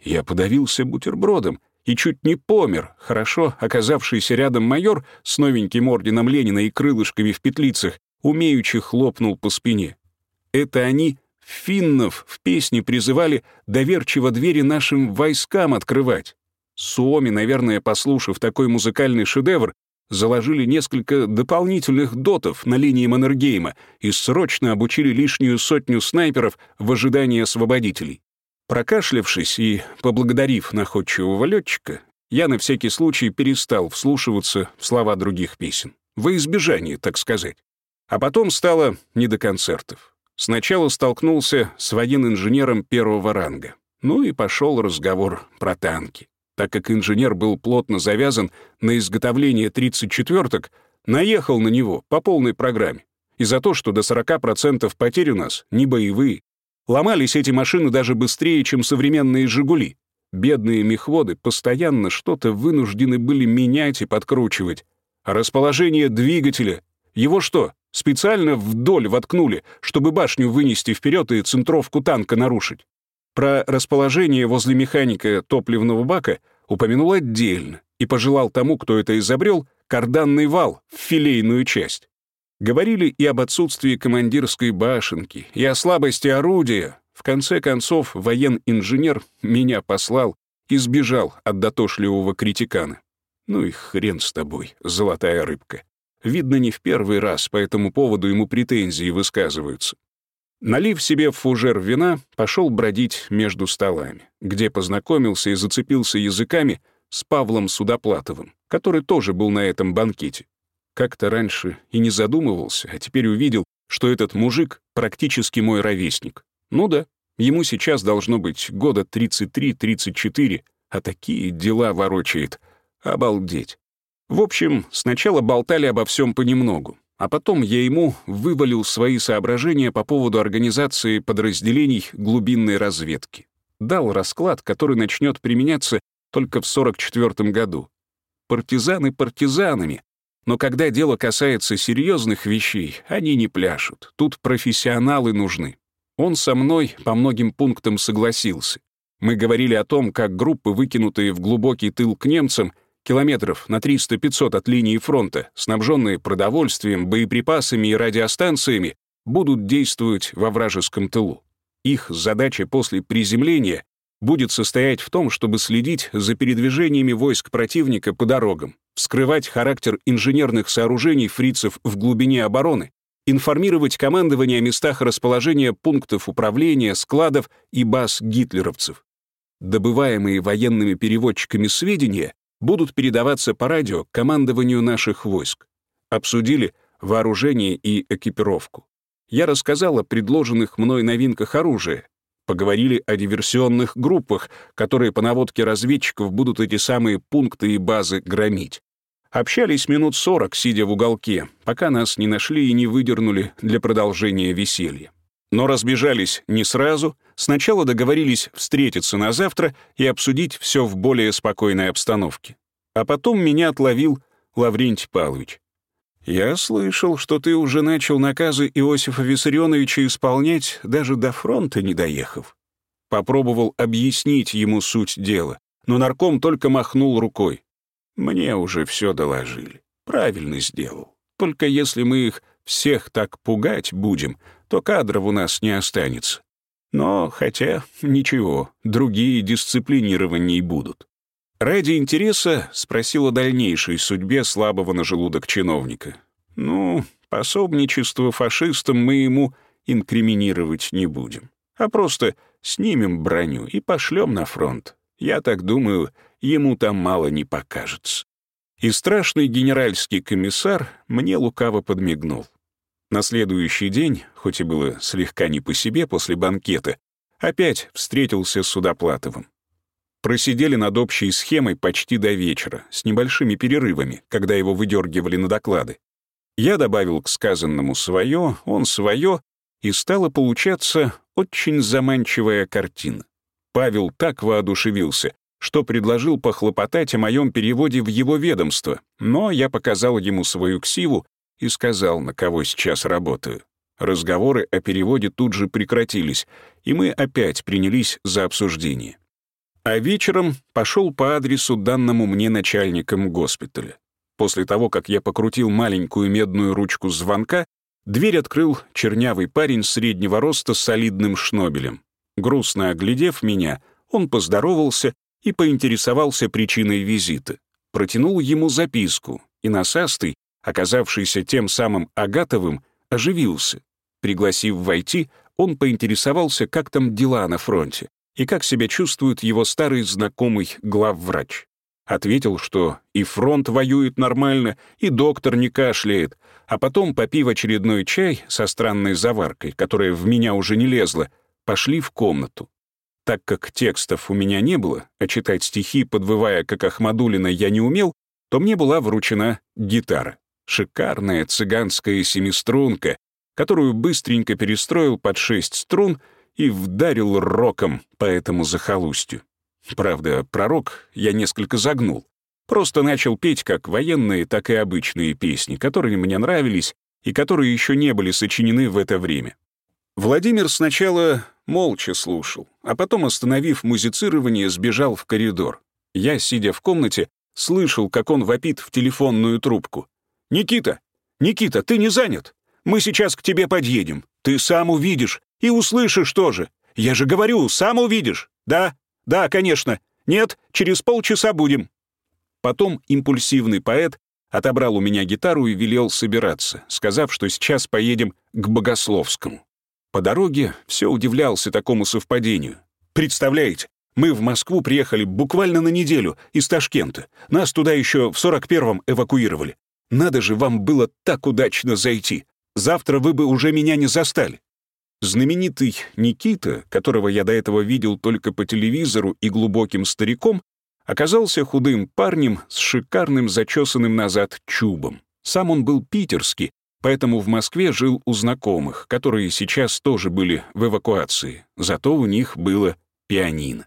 я подавился бутербродом и чуть не помер, хорошо оказавшийся рядом майор с новеньким орденом Ленина и крылышками в петлицах, умеючи хлопнул по спине. Это они финнов в песне призывали доверчиво двери нашим войскам открывать. Суоми, наверное, послушав такой музыкальный шедевр, заложили несколько дополнительных дотов на линии Маннергейма и срочно обучили лишнюю сотню снайперов в ожидании освободителей. Прокашлявшись и поблагодарив находчивого летчика, я на всякий случай перестал вслушиваться в слова других песен. Во избежание, так сказать. А потом стало не до концертов. Сначала столкнулся с военным-инженером первого ранга. Ну и пошел разговор про танки. Так как инженер был плотно завязан на изготовление 34-ок, наехал на него по полной программе. И за то, что до 40% потерь у нас не боевые, Ломались эти машины даже быстрее, чем современные «Жигули». Бедные мехводы постоянно что-то вынуждены были менять и подкручивать. А расположение двигателя... Его что, специально вдоль воткнули, чтобы башню вынести вперед и центровку танка нарушить? Про расположение возле механика топливного бака упомянул отдельно и пожелал тому, кто это изобрел, карданный вал в филейную часть. Говорили и об отсутствии командирской башенки, и о слабости орудия. В конце концов, воен-инженер меня послал и сбежал от дотошливого критикана. Ну и хрен с тобой, золотая рыбка. Видно, не в первый раз по этому поводу ему претензии высказываются. Налив себе в фужер вина, пошел бродить между столами, где познакомился и зацепился языками с Павлом Судоплатовым, который тоже был на этом банкете. Как-то раньше и не задумывался, а теперь увидел, что этот мужик практически мой ровесник. Ну да, ему сейчас должно быть года 33-34, а такие дела ворочает. Обалдеть. В общем, сначала болтали обо всем понемногу, а потом я ему вывалил свои соображения по поводу организации подразделений глубинной разведки. Дал расклад, который начнет применяться только в 44 году. Партизаны партизанами, но когда дело касается серьезных вещей, они не пляшут. Тут профессионалы нужны. Он со мной по многим пунктам согласился. Мы говорили о том, как группы, выкинутые в глубокий тыл к немцам, километров на 300-500 от линии фронта, снабженные продовольствием, боеприпасами и радиостанциями, будут действовать во вражеском тылу. Их задача после приземления будет состоять в том, чтобы следить за передвижениями войск противника по дорогам, вскрывать характер инженерных сооружений фрицев в глубине обороны, информировать командование о местах расположения пунктов управления, складов и баз гитлеровцев. Добываемые военными переводчиками сведения будут передаваться по радио командованию наших войск. Обсудили вооружение и экипировку. Я рассказал о предложенных мной новинках оружия, Поговорили о диверсионных группах, которые по наводке разведчиков будут эти самые пункты и базы громить. Общались минут сорок, сидя в уголке, пока нас не нашли и не выдернули для продолжения веселья. Но разбежались не сразу, сначала договорились встретиться на завтра и обсудить все в более спокойной обстановке. А потом меня отловил Лаврентий Павлович. «Я слышал, что ты уже начал наказы Иосифа Виссарионовича исполнять, даже до фронта не доехав». Попробовал объяснить ему суть дела, но нарком только махнул рукой. «Мне уже все доложили. Правильно сделал. Только если мы их всех так пугать будем, то кадров у нас не останется. Но, хотя, ничего, другие дисциплинированней будут. Ради интереса спросил о дальнейшей судьбе слабого на желудок чиновника. «Ну, пособничество фашистам мы ему инкриминировать не будем, а просто снимем броню и пошлем на фронт. Я так думаю, ему там мало не покажется». И страшный генеральский комиссар мне лукаво подмигнул. На следующий день, хоть и было слегка не по себе после банкета, опять встретился с Судоплатовым. Просидели над общей схемой почти до вечера, с небольшими перерывами, когда его выдергивали на доклады. Я добавил к сказанному свое, он свое, и стала получаться очень заманчивая картина. Павел так воодушевился, что предложил похлопотать о моем переводе в его ведомство, но я показал ему свою ксиву и сказал, на кого сейчас работаю. Разговоры о переводе тут же прекратились, и мы опять принялись за обсуждение. А вечером пошел по адресу, данному мне начальником госпиталя. После того, как я покрутил маленькую медную ручку звонка, дверь открыл чернявый парень среднего роста с солидным шнобелем. Грустно оглядев меня, он поздоровался и поинтересовался причиной визита. Протянул ему записку, и насастый, оказавшийся тем самым Агатовым, оживился. Пригласив войти, он поинтересовался, как там дела на фронте и как себя чувствует его старый знакомый главврач. Ответил, что и фронт воюет нормально, и доктор не кашляет, а потом, попив очередной чай со странной заваркой, которая в меня уже не лезла, пошли в комнату. Так как текстов у меня не было, а читать стихи, подвывая как Ахмадулина, я не умел, то мне была вручена гитара. Шикарная цыганская семиструнка, которую быстренько перестроил под шесть струн и вдарил роком по этому захолустью. Правда, пророк я несколько загнул. Просто начал петь как военные, так и обычные песни, которые мне нравились и которые еще не были сочинены в это время. Владимир сначала молча слушал, а потом, остановив музицирование, сбежал в коридор. Я, сидя в комнате, слышал, как он вопит в телефонную трубку. «Никита! Никита, ты не занят? Мы сейчас к тебе подъедем. Ты сам увидишь и услышишь тоже. Я же говорю, сам увидишь. Да, «Да, конечно. Нет, через полчаса будем». Потом импульсивный поэт отобрал у меня гитару и велел собираться, сказав, что сейчас поедем к Богословскому. По дороге все удивлялся такому совпадению. Представляете, мы в Москву приехали буквально на неделю из Ташкента. Нас туда еще в 41-м эвакуировали. Надо же вам было так удачно зайти. Завтра вы бы уже меня не застали. Знаменитый Никита, которого я до этого видел только по телевизору и глубоким стариком, оказался худым парнем с шикарным зачесанным назад чубом. Сам он был питерский, поэтому в Москве жил у знакомых, которые сейчас тоже были в эвакуации, зато у них было пианино.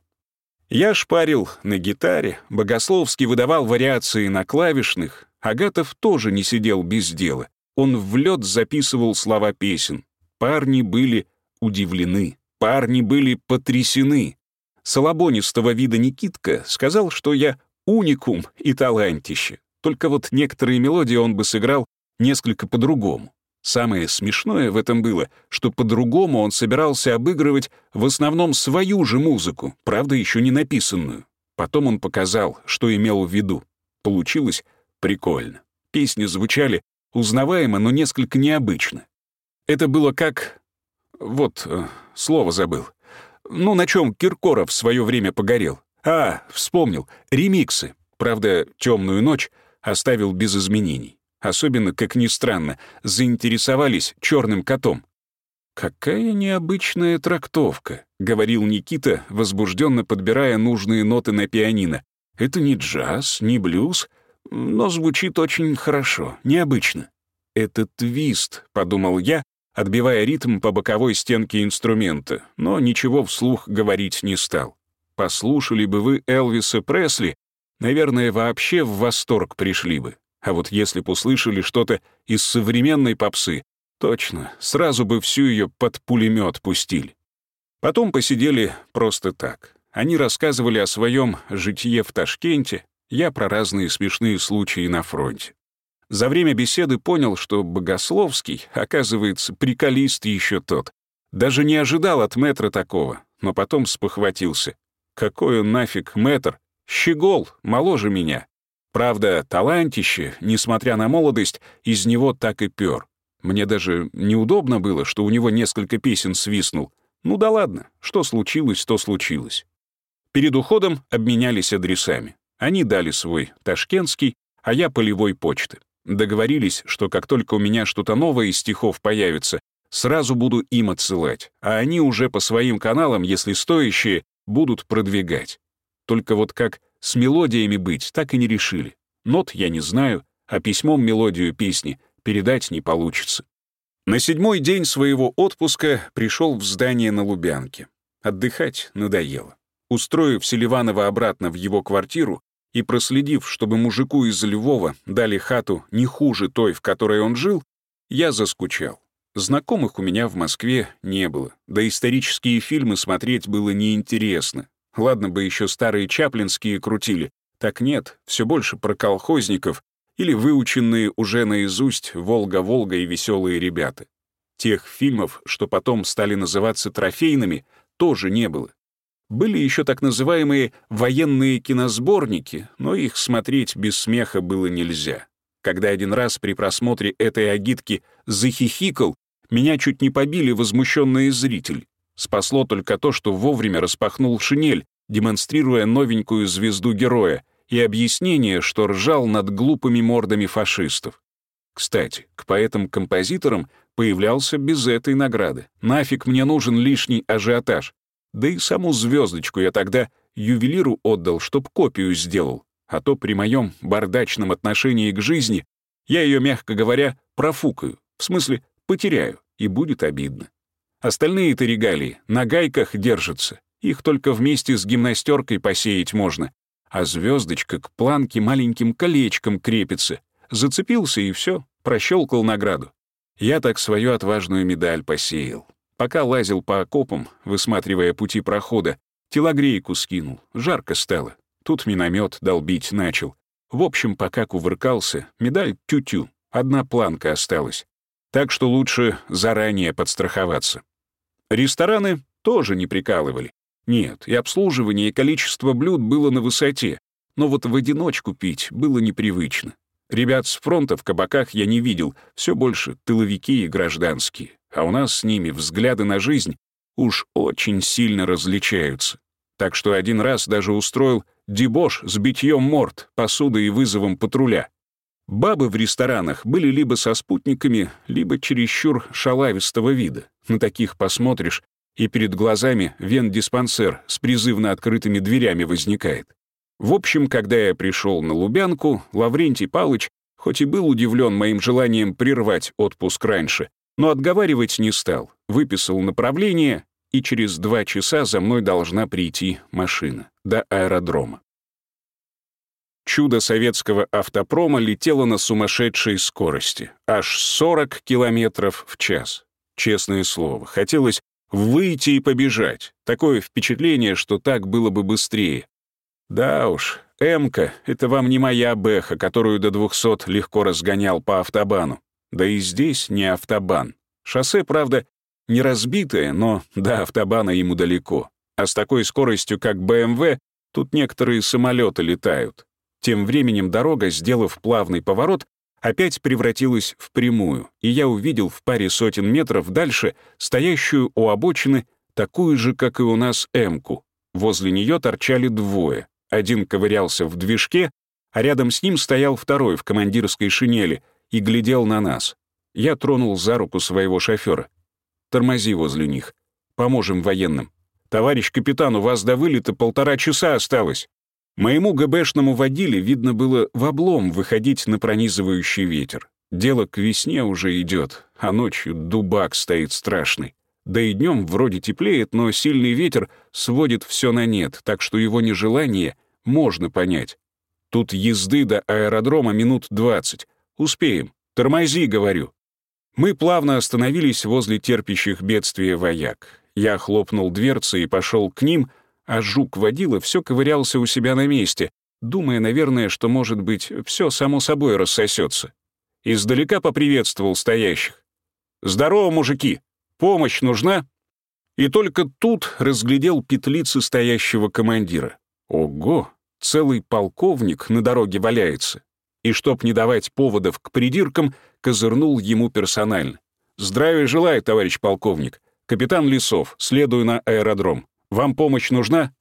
Я шпарил на гитаре, Богословский выдавал вариации на клавишных, Агатов тоже не сидел без дела. Он в лед записывал слова песен, Парни были удивлены, парни были потрясены. Солобонистого вида Никитка сказал, что я уникум и талантище. Только вот некоторые мелодии он бы сыграл несколько по-другому. Самое смешное в этом было, что по-другому он собирался обыгрывать в основном свою же музыку, правда, еще не написанную. Потом он показал, что имел в виду. Получилось прикольно. Песни звучали узнаваемо, но несколько необычно. Это было как... Вот, э, слово забыл. Ну, на чем Киркоров в свое время погорел. А, вспомнил, ремиксы. Правда, «Темную ночь» оставил без изменений. Особенно, как ни странно, заинтересовались черным котом. «Какая необычная трактовка», — говорил Никита, возбужденно подбирая нужные ноты на пианино. «Это не джаз, не блюз, но звучит очень хорошо, необычно». «Это твист», — подумал я, отбивая ритм по боковой стенке инструмента, но ничего вслух говорить не стал. Послушали бы вы Элвиса Пресли, наверное, вообще в восторг пришли бы. А вот если б услышали что-то из современной попсы, точно, сразу бы всю ее под пулемет пустили. Потом посидели просто так. Они рассказывали о своем житье в Ташкенте, я про разные смешные случаи на фронте. За время беседы понял, что Богословский, оказывается, приколист еще тот. Даже не ожидал от метра такого, но потом спохватился. Какой он нафиг метр? Щегол, моложе меня. Правда, талантище, несмотря на молодость, из него так и пёр. Мне даже неудобно было, что у него несколько песен свистнул. Ну да ладно, что случилось, то случилось. Перед уходом обменялись адресами. Они дали свой ташкентский, а я полевой почты. Договорились, что как только у меня что-то новое из стихов появится, сразу буду им отсылать, а они уже по своим каналам, если стоящие, будут продвигать. Только вот как с мелодиями быть, так и не решили. Нот я не знаю, а письмом мелодию песни передать не получится. На седьмой день своего отпуска пришел в здание на Лубянке. Отдыхать надоело. Устроив Селиванова обратно в его квартиру и проследив, чтобы мужику из Львова дали хату не хуже той, в которой он жил, я заскучал. Знакомых у меня в Москве не было, да исторические фильмы смотреть было неинтересно. Ладно бы еще старые чаплинские крутили, так нет, все больше про колхозников или выученные уже наизусть «Волга-Волга» и «Веселые ребята». Тех фильмов, что потом стали называться трофейными, тоже не было. Были еще так называемые военные киносборники, но их смотреть без смеха было нельзя. Когда один раз при просмотре этой агитки захихикал, меня чуть не побили возмущенные зрители. Спасло только то, что вовремя распахнул шинель, демонстрируя новенькую звезду героя, и объяснение, что ржал над глупыми мордами фашистов. Кстати, к поэтам-композиторам появлялся без этой награды. Нафиг мне нужен лишний ажиотаж. Да и саму звездочку я тогда ювелиру отдал, чтоб копию сделал. А то при моем бардачном отношении к жизни я ее, мягко говоря, профукаю. В смысле, потеряю, и будет обидно. Остальные-то регалии на гайках держатся. Их только вместе с гимнастеркой посеять можно а звездочка к планке маленьким колечком крепится. Зацепился и все, прощелкал награду. Я так свою отважную медаль посеял. Пока лазил по окопам, высматривая пути прохода, телогрейку скинул, жарко стало. Тут миномет долбить начал. В общем, пока кувыркался, медаль тю-тю, одна планка осталась. Так что лучше заранее подстраховаться. Рестораны тоже не прикалывали. Нет, и обслуживание, и количество блюд было на высоте, но вот в одиночку пить было непривычно. Ребят с фронта в кабаках я не видел, все больше тыловики и гражданские, а у нас с ними взгляды на жизнь уж очень сильно различаются. Так что один раз даже устроил дебош с битьем морд, посудой и вызовом патруля. Бабы в ресторанах были либо со спутниками, либо чересчур шалавистого вида. На таких посмотришь, и перед глазами вен-диспансер с призывно открытыми дверями возникает. В общем, когда я пришел на Лубянку, Лаврентий Палыч, хоть и был удивлен моим желанием прервать отпуск раньше, но отговаривать не стал, выписал направление, и через два часа за мной должна прийти машина до аэродрома. Чудо советского автопрома летело на сумасшедшей скорости, аж 40 километров в час. Честное слово, хотелось Выйти и побежать. Такое впечатление, что так было бы быстрее. Да уж, Эмка — это вам не моя Бэха, которую до 200 легко разгонял по автобану. Да и здесь не автобан. Шоссе, правда, не разбитое, но до автобана ему далеко. А с такой скоростью, как БМВ, тут некоторые самолеты летают. Тем временем дорога, сделав плавный поворот, опять превратилась в прямую, и я увидел в паре сотен метров дальше стоящую у обочины такую же, как и у нас, эмку. Возле нее торчали двое. Один ковырялся в движке, а рядом с ним стоял второй в командирской шинели и глядел на нас. Я тронул за руку своего шофера. «Тормози возле них. Поможем военным. Товарищ капитан, у вас до вылета полтора часа осталось». Моему ГБшному водиле видно было в облом выходить на пронизывающий ветер. Дело к весне уже идет, а ночью дубак стоит страшный. Да и днем вроде теплеет, но сильный ветер сводит все на нет, так что его нежелание можно понять. Тут езды до аэродрома минут двадцать. Успеем. Тормози, говорю. Мы плавно остановились возле терпящих бедствия вояк. Я хлопнул дверцы и пошел к ним — а жук-водила все ковырялся у себя на месте, думая, наверное, что, может быть, все само собой рассосется. Издалека поприветствовал стоящих. «Здорово, мужики! Помощь нужна?» И только тут разглядел петлицы стоящего командира. Ого, целый полковник на дороге валяется. И чтоб не давать поводов к придиркам, козырнул ему персонально. «Здравия желаю, товарищ полковник. Капитан Лисов, следую на аэродром. Вам помощь нужна?»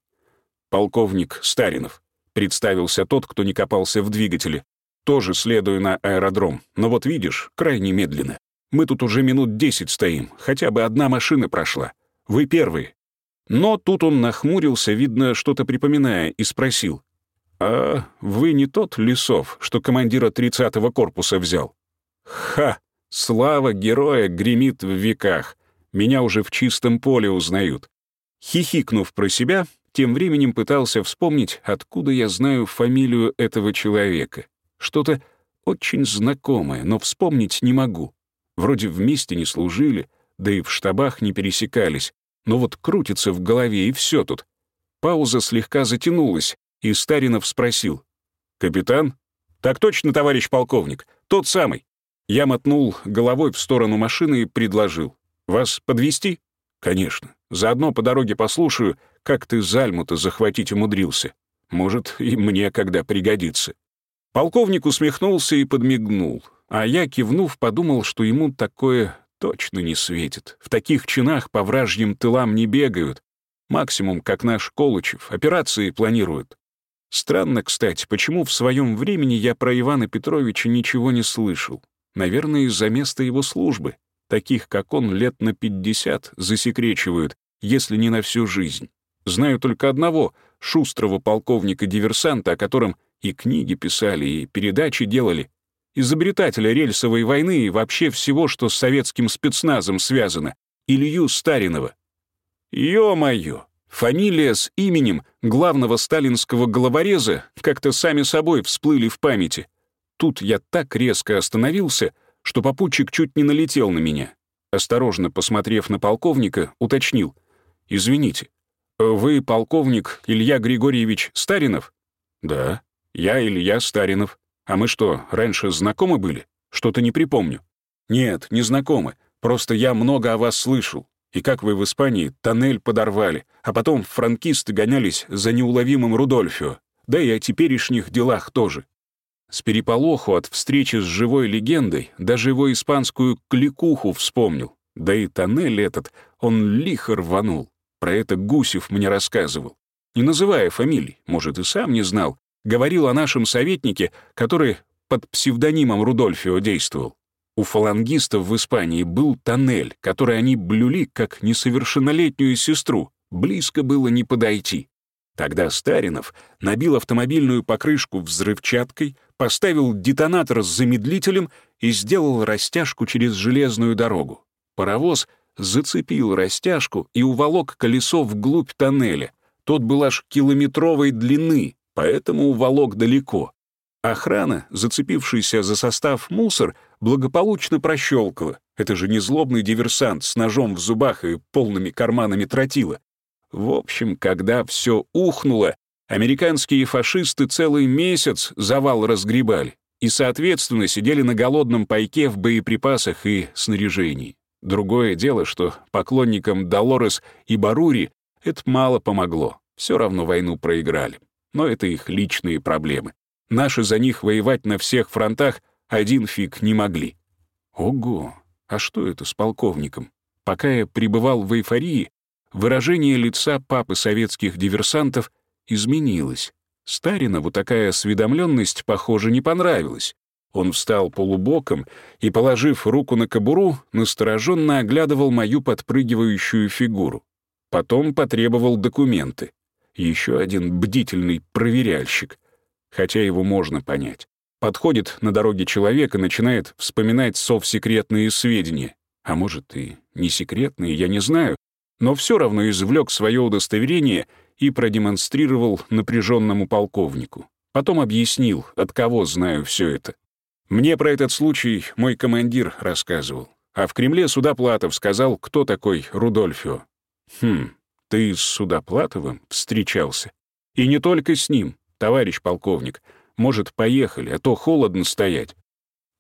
«Полковник Старинов», — представился тот, кто не копался в двигателе. «Тоже следую на аэродром, но вот видишь, крайне медленно. Мы тут уже минут десять стоим, хотя бы одна машина прошла. Вы первые». Но тут он нахмурился, видно, что-то припоминая, и спросил. «А вы не тот Лесов, что командира 30-го корпуса взял?» «Ха!» — Слава героя гремит в веках. Меня уже в чистом поле узнают. Хихикнув про себя, тем временем пытался вспомнить, откуда я знаю фамилию этого человека. Что-то очень знакомое, но вспомнить не могу. Вроде вместе не служили, да и в штабах не пересекались. Но вот крутится в голове, и все тут. Пауза слегка затянулась, и Старинов спросил. «Капитан?» «Так точно, товарищ полковник, тот самый». Я мотнул головой в сторону машины и предложил. «Вас подвести? «Конечно. Заодно по дороге послушаю, как ты Зальму-то захватить умудрился. Может, и мне когда пригодится». Полковник усмехнулся и подмигнул, а я, кивнув, подумал, что ему такое точно не светит. В таких чинах по вражьим тылам не бегают. Максимум, как наш Колычев, операции планируют. Странно, кстати, почему в своем времени я про Ивана Петровича ничего не слышал. Наверное, из-за места его службы. Таких, как он, лет на 50 засекречивают, если не на всю жизнь. Знаю только одного, шустрого полковника-диверсанта, о котором и книги писали, и передачи делали. Изобретателя рельсовой войны и вообще всего, что с советским спецназом связано. Илью Старинова. Ё-моё! Фамилия с именем главного сталинского головореза как-то сами собой всплыли в памяти. Тут я так резко остановился, что попутчик чуть не налетел на меня. Осторожно посмотрев на полковника, уточнил. «Извините, вы полковник Илья Григорьевич Старинов?» «Да, я Илья Старинов. А мы что, раньше знакомы были? Что-то не припомню». «Нет, не знакомы. Просто я много о вас слышал. И как вы в Испании тоннель подорвали, а потом франкисты гонялись за неуловимым Рудольфио. Да и о теперешних делах тоже. С переполоху от встречи с живой легендой даже его испанскую кликуху вспомнил. Да и тоннель этот, он лихо рванул. Про это Гусев мне рассказывал. Не называя фамилий, может, и сам не знал, говорил о нашем советнике, который под псевдонимом Рудольфио действовал. У фалангистов в Испании был тоннель, который они блюли как несовершеннолетнюю сестру. Близко было не подойти. Тогда Старинов набил автомобильную покрышку взрывчаткой, поставил детонатор с замедлителем и сделал растяжку через железную дорогу. Паровоз зацепил растяжку и уволок колесо вглубь тоннеля. Тот был аж километровой длины, поэтому уволок далеко. Охрана, зацепившаяся за состав мусор, благополучно прощелкала. Это же не злобный диверсант с ножом в зубах и полными карманами тротила. В общем, когда все ухнуло, американские фашисты целый месяц завал разгребали и, соответственно, сидели на голодном пайке в боеприпасах и снаряжении. Другое дело, что поклонникам Долорес и Барури это мало помогло. Все равно войну проиграли. Но это их личные проблемы. Наши за них воевать на всех фронтах один фиг не могли. Ого, а что это с полковником? Пока я пребывал в эйфории, выражение лица папы советских диверсантов изменилось. Старинову такая осведомленность, похоже, не понравилась. Он встал полубоком и, положив руку на кобуру, настороженно оглядывал мою подпрыгивающую фигуру. Потом потребовал документы. Еще один бдительный проверяльщик хотя его можно понять. Подходит на дороге человек и начинает вспоминать совсекретные сведения. А может, и не секретные, я не знаю, но все равно извлек свое удостоверение и продемонстрировал напряженному полковнику. Потом объяснил, от кого знаю все это. Мне про этот случай мой командир рассказывал. А в Кремле Судоплатов сказал, кто такой Рудольфио. Хм, ты с Судоплатовым встречался? И не только с ним. «Товарищ полковник, может, поехали, а то холодно стоять».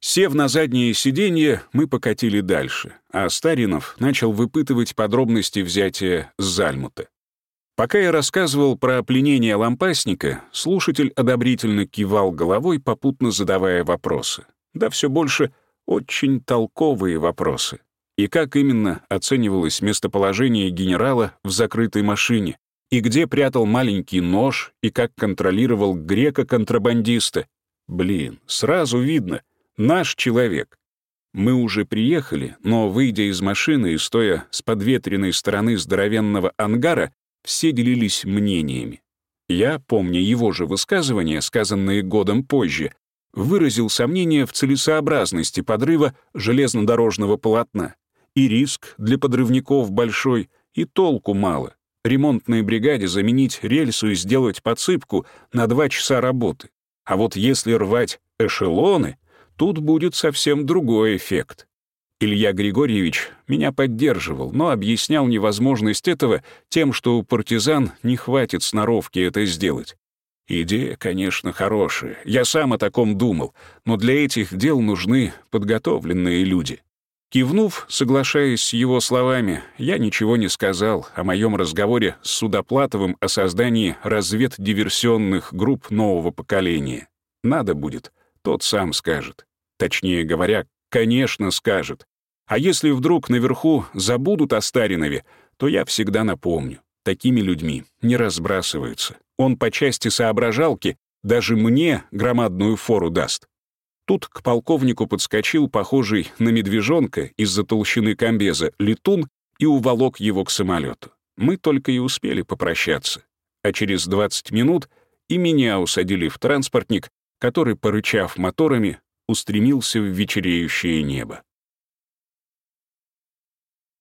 Сев на заднее сиденье, мы покатили дальше, а Старинов начал выпытывать подробности взятия Зальмута. Пока я рассказывал про пленение лампасника, слушатель одобрительно кивал головой, попутно задавая вопросы. Да все больше очень толковые вопросы. И как именно оценивалось местоположение генерала в закрытой машине, и где прятал маленький нож, и как контролировал грека-контрабандиста. Блин, сразу видно, наш человек. Мы уже приехали, но, выйдя из машины и стоя с подветренной стороны здоровенного ангара, все делились мнениями. Я, помня его же высказывания, сказанные годом позже, выразил сомнение в целесообразности подрыва железнодорожного полотна. И риск для подрывников большой, и толку мало. Ремонтной бригаде заменить рельсу и сделать подсыпку на два часа работы. А вот если рвать эшелоны, тут будет совсем другой эффект. Илья Григорьевич меня поддерживал, но объяснял невозможность этого тем, что у партизан не хватит сноровки это сделать. Идея, конечно, хорошая. Я сам о таком думал, но для этих дел нужны подготовленные люди. Кивнув, соглашаясь с его словами, я ничего не сказал о моем разговоре с Судоплатовым о создании разведдиверсионных групп нового поколения. Надо будет, тот сам скажет. Точнее говоря, конечно, скажет. А если вдруг наверху забудут о Старинове, то я всегда напомню. Такими людьми не разбрасываются. Он по части соображалки даже мне громадную фору даст. Тут к полковнику подскочил похожий на медвежонка из-за толщины комбеза летун и уволок его к самолету. Мы только и успели попрощаться. А через 20 минут и меня усадили в транспортник, который, порычав моторами, устремился в вечереющее небо.